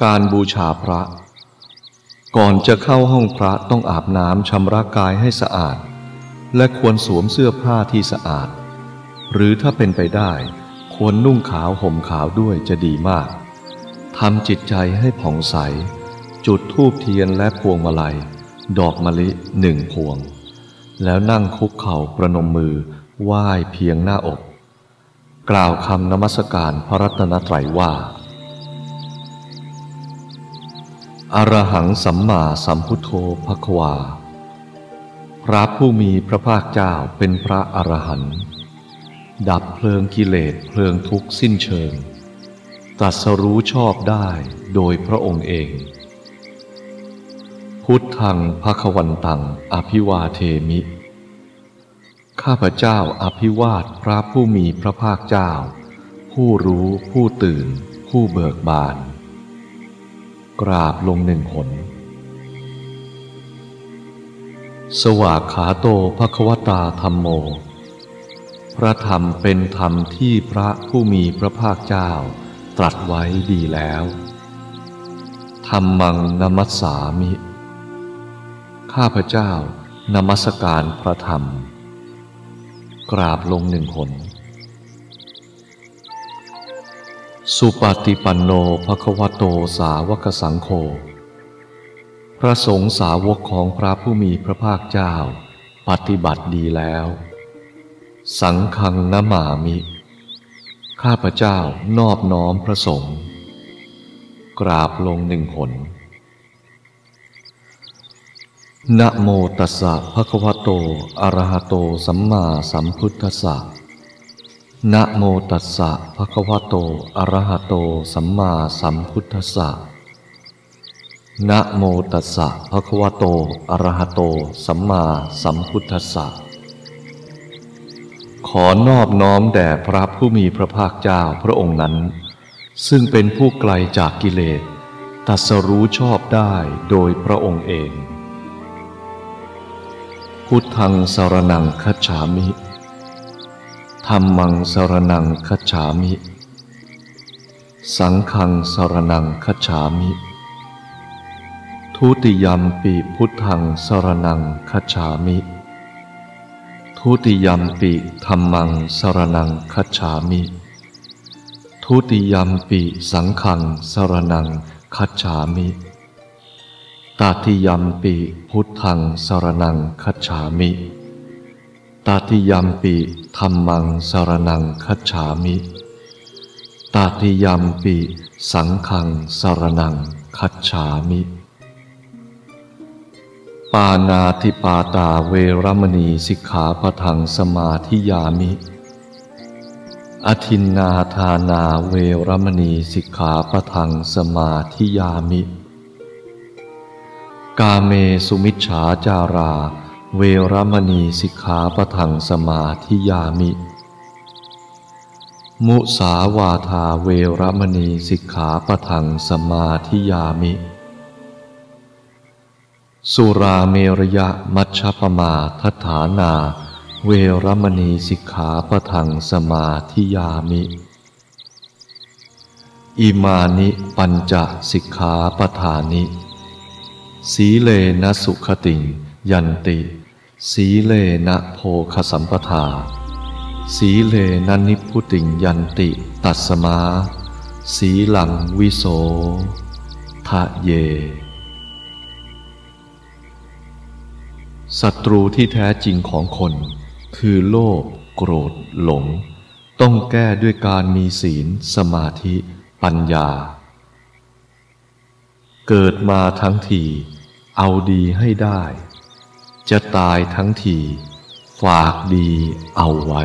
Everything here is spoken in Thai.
การบูชาพระ ก่อนจะเข้าห้องพระต้องอาบน้ำชำระกายให้สะอาด และควรสวมเสื้อผ้าที่สะอาด หรือถ้าเป็นไปได้ ควรนุ่งขาวห่มขาวด้วยจะดีมากทำจิตใจให้ผ่องใส จุดธูปเทียนและพวงมาลัย ดอกมะลิหนึ่งพวง แล้วนั่งคุกเข่าประนมมือไหว้เพียงหน้าอก กล่าวคำนมัสการพระรัตนตรัยว่า อรหังสัมมาสัมพุทโธภควา พระผู้มีพระภาคเจ้าเป็นพระอรหันต์ดับเพลิงกิเลสเพลิงทุกข์สิ้นเชิงตรัสรู้ชอบได้โดยพระองค์เอง พุทธังภควันตังอภิวาเทมิ ข้าพเจ้าอภิวาทพระผู้มีพระภาคเจ้า ผู้รู้ผู้ตื่น ผู้เบิกบาน กราบลงหนึ่งหน สวากขาโตภควตาธรรมโม พระธรรมเป็นธรรมที่พระผู้มีพระภาคเจ้าตรัสไว้ดีแล้ว ธรรมังนมัสสามิ ข้าพเจ้านมัสการพระธรรม กราบลงหนึ่งคน สุปฏิปันโนภควโตสาวกสังโฆ พระสงฆ์สาวกของพระผู้มีพระภาคเจ้า ปฏิบัติดีแล้ว สังฆังนมามิ ข้าพเจ้านอบน้อมพระสงฆ์กราบลงหนึ่งหนนะโมตัสสะภะคะวะโต อะระหะโต สัมมาสัมพุทธัสสะ นะโมตัสสะภะคะวะโต อะระหะโต สัมมาสัมพุทธัสสะ นะโมตัสสะภะคะวะโต อะระหะโต สัมมาสัมพุทธัสสะ ขอนอบน้อมแด่พระผู้มีพระภาคเจ้าพระองค์นั้น ซึ่งเป็นผู้ไกลจากกิเลส ตัสรู้ชอบได้โดยพระองค์เอง พุทธังสารนังคัจฉามิ ธรรมังสารนังคัจฉามิ สังฆังสารนังคัจฉามิ ทุติยมปีพุทธังสารนังคัจฉามิ ทุติยมปิธรรมังสรนังคัจฉามิ ทุติยมปิสังขังสรนังคัจฉามิตาติยมปิพุทธังสรนังคัจฉามิ ตาติยมปิธรรมังสารนังคัจฉามิ ตาติยมปิสังขังสารนังคัจฉามิ ปานาติปาตาเวรมณีสิกขาปะทังสมาธิยามิ อธินนาทานาเวรมณีสิกขาปะทังสมาธิยามิ กาเมสุมิชฉาจารา เวรมณีสิกขาปะทังสมาธิยามิ มุสาวาทาเวรมณีสิกขาปะทังสมาธิยามิ สุราเมรยะมัชฌปมาทัฐานา เวรมณีสิกขาปะทังสมาธิยามิ อิมานิปัญจสิกขาปทานิ สีเลนะสุขติงยันติ สีเลนะโพคสัมปทา สีเลนะนิพุติงยันติตัสมา สีหลังวิโสทะเย ศัตรูที่แท้จริงของคน คือโลภโกรธหลง ต้องแก้ด้วยการมีศีล สมาธิ ปัญญา เกิดมาทั้งที เอาดีให้ได้ จะตายทั้งที ฝากดีเอาไว้